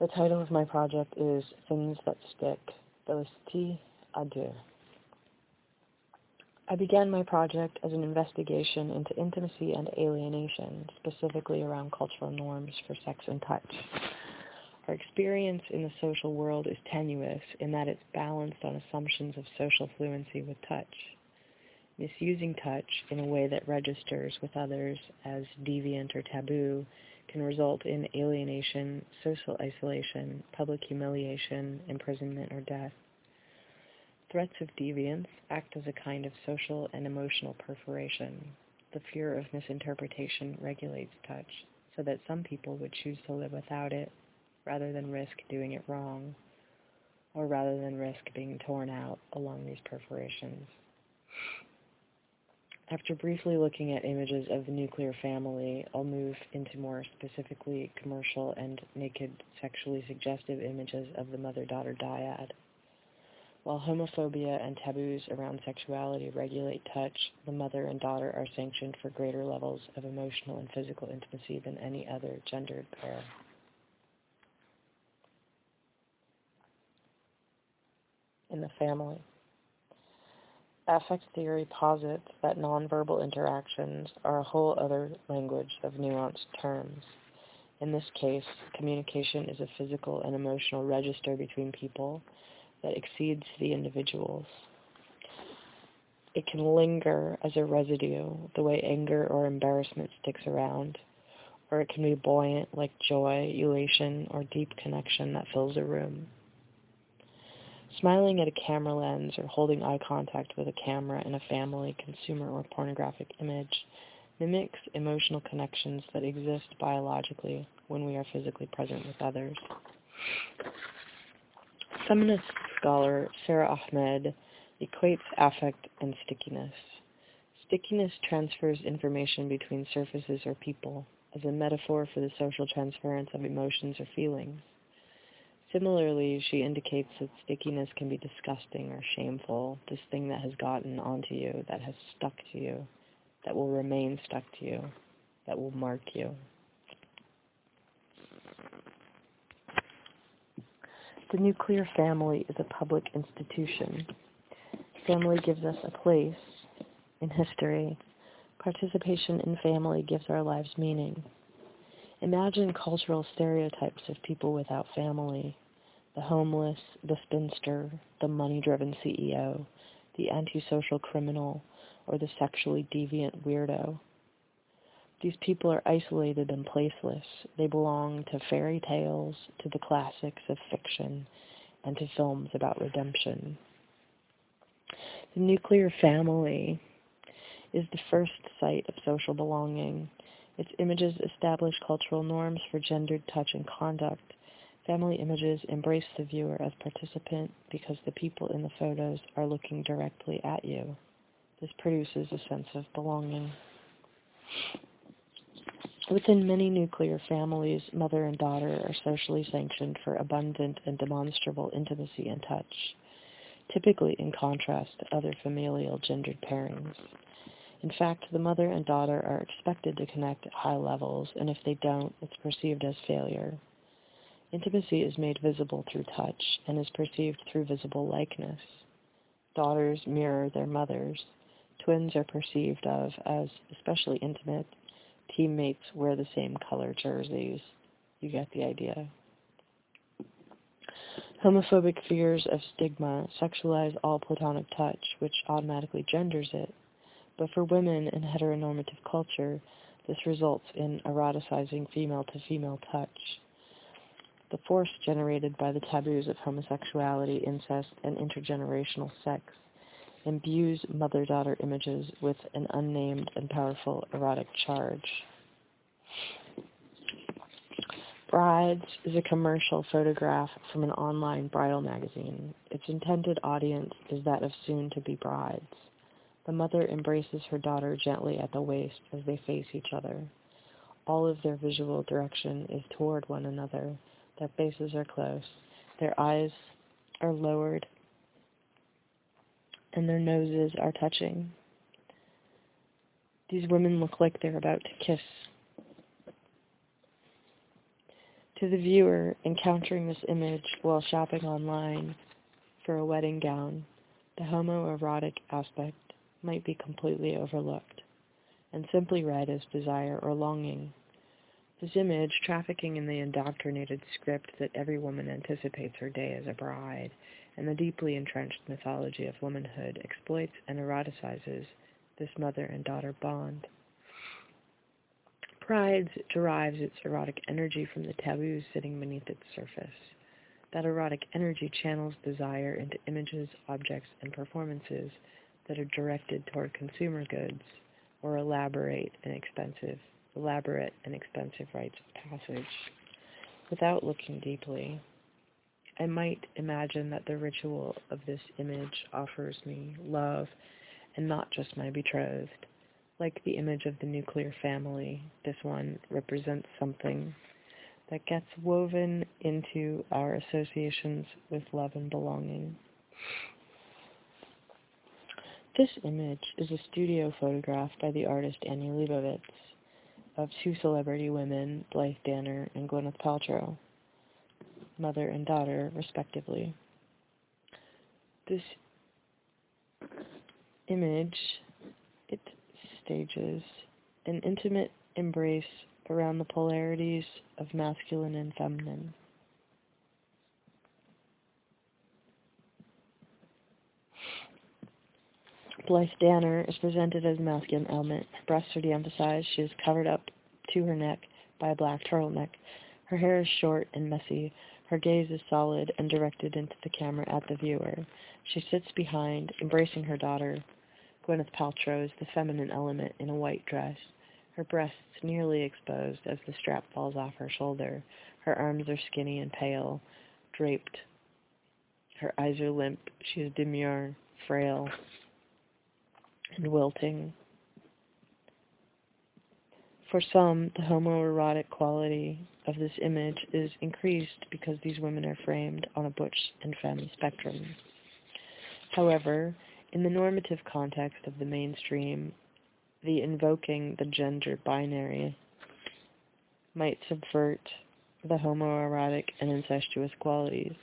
The title of my project is Things That Stick, Felicity Adieu. I began my project as an investigation into intimacy and alienation, specifically around cultural norms for sex and touch. Our experience in the social world is tenuous in that it's balanced on assumptions of social fluency with touch. Misusing touch in a way that registers with others as deviant or taboo can result in alienation, social isolation, public humiliation, imprisonment, or death. Threats of deviance act as a kind of social and emotional perforation. The fear of misinterpretation regulates touch, so that some people would choose to live without it rather than risk doing it wrong, or rather than risk being torn out along these perforations. After briefly looking at images of the nuclear family, I'll move into more specifically commercial and naked sexually suggestive images of the mother-daughter dyad. While homophobia and taboos around sexuality regulate touch, the mother and daughter are sanctioned for greater levels of emotional and physical intimacy than any other gendered pair. In the family. Affect theory posits that nonverbal interactions are a whole other language of nuanced terms. In this case, communication is a physical and emotional register between people that exceeds the individuals. It can linger as a residue, the way anger or embarrassment sticks around, or it can be buoyant like joy, elation, or deep connection that fills a room. Smiling at a camera lens or holding eye contact with a camera in a family, consumer, or pornographic image mimics emotional connections that exist biologically when we are physically present with others. Feminist scholar Sara Ahmed equates affect and stickiness. Stickiness transfers information between surfaces or people as a metaphor for the social transference of emotions or feelings. Similarly, she indicates that stickiness can be disgusting or shameful, this thing that has gotten onto you, that has stuck to you, that will remain stuck to you, that will mark you. The nuclear family is a public institution. Family gives us a place in history. Participation in family gives our lives meaning. Imagine cultural stereotypes of people without family. The homeless, the spinster, the money-driven CEO, the antisocial criminal, or the sexually deviant weirdo. These people are isolated and placeless. They belong to fairy tales, to the classics of fiction, and to films about redemption. The nuclear family is the first site of social belonging. Its images establish cultural norms for gendered touch and conduct. Family images embrace the viewer as participant because the people in the photos are looking directly at you. This produces a sense of belonging. Within many nuclear families, mother and daughter are socially sanctioned for abundant and demonstrable intimacy and touch, typically in contrast to other familial gendered pairings. In fact, the mother and daughter are expected to connect at high levels, and if they don't, it's perceived as failure. Intimacy is made visible through touch and is perceived through visible likeness. Daughters mirror their mothers. Twins are perceived of as especially intimate. Teammates wear the same color jerseys. You get the idea. Homophobic fears of stigma sexualize all platonic touch, which automatically genders it. But for women in heteronormative culture, this results in eroticizing female-to-female touch. The force generated by the taboos of homosexuality, incest, and intergenerational sex imbues mother-daughter images with an unnamed and powerful erotic charge. Brides is a commercial photograph from an online bridal magazine. Its intended audience is that of soon-to-be brides. The mother embraces her daughter gently at the waist as they face each other. All of their visual direction is toward one another. Their faces are close. Their eyes are lowered and their noses are touching. These women look like they're about to kiss. To the viewer encountering this image while shopping online for a wedding gown, the homoerotic aspect might be completely overlooked and simply read as desire or longing. This image, trafficking in the indoctrinated script that every woman anticipates her day as a bride, and the deeply entrenched mythology of womanhood exploits and eroticizes this mother and daughter bond. Pride derives its erotic energy from the taboos sitting beneath its surface. That erotic energy channels desire into images, objects, and performances that are directed toward consumer goods or elaborate and expensive, elaborate and expensive rites of passage. Without looking deeply, I might imagine that the ritual of this image offers me love and not just my betrothed, like the image of the nuclear family, this one represents something that gets woven into our associations with love and belonging. This image is a studio photograph by the artist Annie Leibovitz of two celebrity women, Blythe Danner and Gwyneth Paltrow, mother and daughter, respectively. This image, it stages, an intimate embrace around the polarities of masculine and feminine. Blythe Danner is presented as a masculine element. Her breasts are de-emphasized. She is covered up to her neck by a black turtleneck. Her hair is short and messy. Her gaze is solid and directed into the camera at the viewer. She sits behind, embracing her daughter, Gwyneth Paltrow is the feminine element in a white dress, her breasts nearly exposed as the strap falls off her shoulder. Her arms are skinny and pale, draped. Her eyes are limp. She is demure, frail, and wilting. For some, the homoerotic quality of this image is increased because these women are framed on a butch and femme spectrum. However, in the normative context of the mainstream, the invoking the gender binary might subvert the homoerotic and incestuous qualities,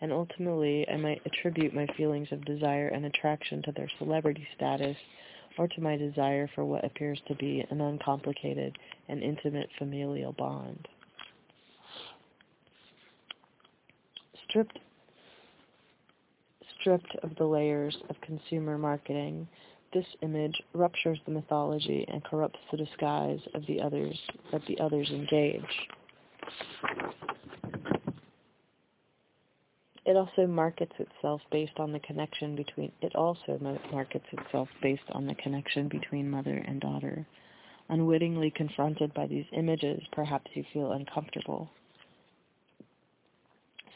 and ultimately I might attribute my feelings of desire and attraction to their celebrity status or to my desire for what appears to be an uncomplicated and intimate familial bond. Stripped stripped of the layers of consumer marketing, this image ruptures the mythology and corrupts the disguise of the others that the others engage. It also markets itself based on the connection between it also markets itself based on the connection between mother and daughter. Unwittingly confronted by these images, perhaps you feel uncomfortable.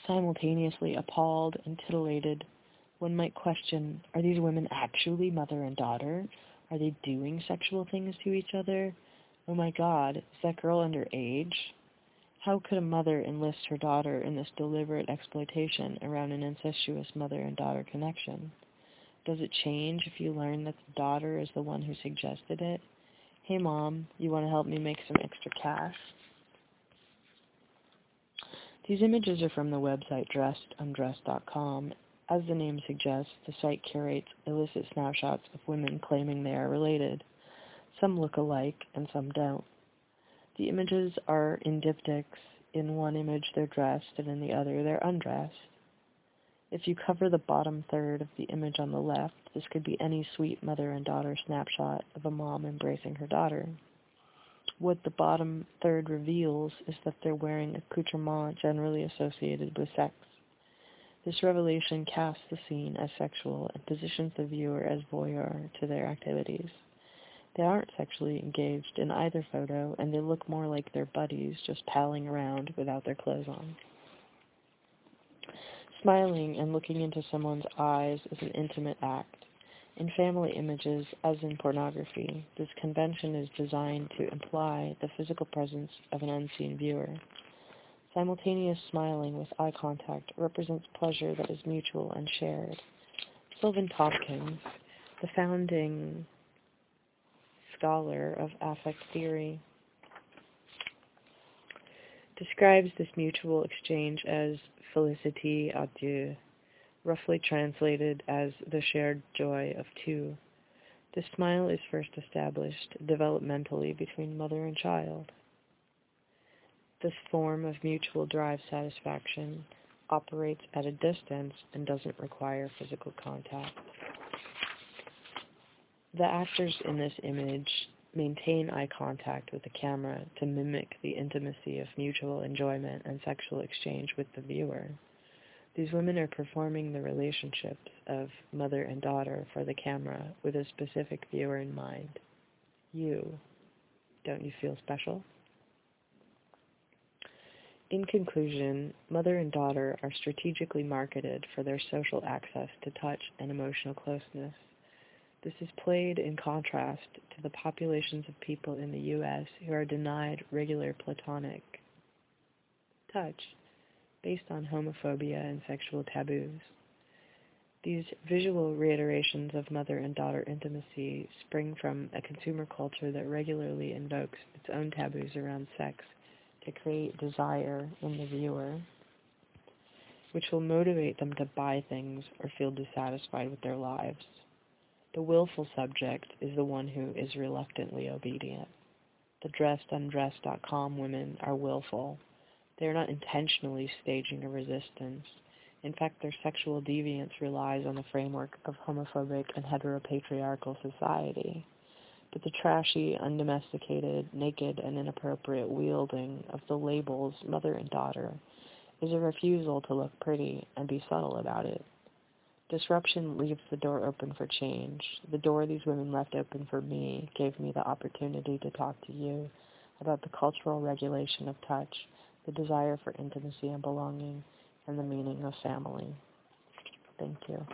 Simultaneously appalled and titillated one might question, are these women actually mother and daughter? Are they doing sexual things to each other? Oh my god, is that girl underage? How could a mother enlist her daughter in this deliberate exploitation around an incestuous mother and daughter connection? Does it change if you learn that the daughter is the one who suggested it? Hey mom, you want to help me make some extra cash? These images are from the website dressedundressed.com as the name suggests, the site curates illicit snapshots of women claiming they are related. Some look alike and some don't. The images are in diptychs. In one image they're dressed and in the other they're undressed. If you cover the bottom third of the image on the left, this could be any sweet mother and daughter snapshot of a mom embracing her daughter. What the bottom third reveals is that they're wearing accoutrement generally associated with sex. This revelation casts the scene as sexual and positions the viewer as voyeur to their activities. They aren't sexually engaged in either photo, and they look more like their buddies just palling around without their clothes on. Smiling and looking into someone's eyes is an intimate act. In family images, as in pornography, this convention is designed to imply the physical presence of an unseen viewer. Simultaneous smiling with eye contact represents pleasure that is mutual and shared. Silvan Tomkins, the founding scholar of affect theory, describes this mutual exchange as félicité à deux, roughly translated as the shared joy of two. The smile is first established developmentally between mother and child. This form of mutual drive satisfaction operates at a distance and doesn't require physical contact. The actors in this image maintain eye contact with the camera to mimic the intimacy of mutual enjoyment and sexual exchange with the viewer. These women are performing the relationships of mother and daughter for the camera with a specific viewer in mind. You. Don't you feel special? In conclusion, mother and daughter are strategically marketed for their social access to touch and emotional closeness. This is played in contrast to the populations of people in the U.S. who are denied regular platonic touch based on homophobia and sexual taboos. These visual reiterations of mother and daughter intimacy spring from a consumer culture that regularly invokes its own taboos around sex to create desire in the viewer, which will motivate them to buy things or feel dissatisfied with their lives. The willful subject is the one who is reluctantly obedient. The dressedundressed.com women are willful. They are not intentionally staging a resistance. In fact, their sexual deviance relies on the framework of homophobic and heteropatriarchal society. But the trashy, undomesticated, naked, and inappropriate wielding of the labels mother and daughter is a refusal to look pretty and be subtle about it. Disruption leaves the door open for change. The door these women left open for me gave me the opportunity to talk to you about the cultural regulation of touch, the desire for intimacy and belonging, and the meaning of family. Thank you.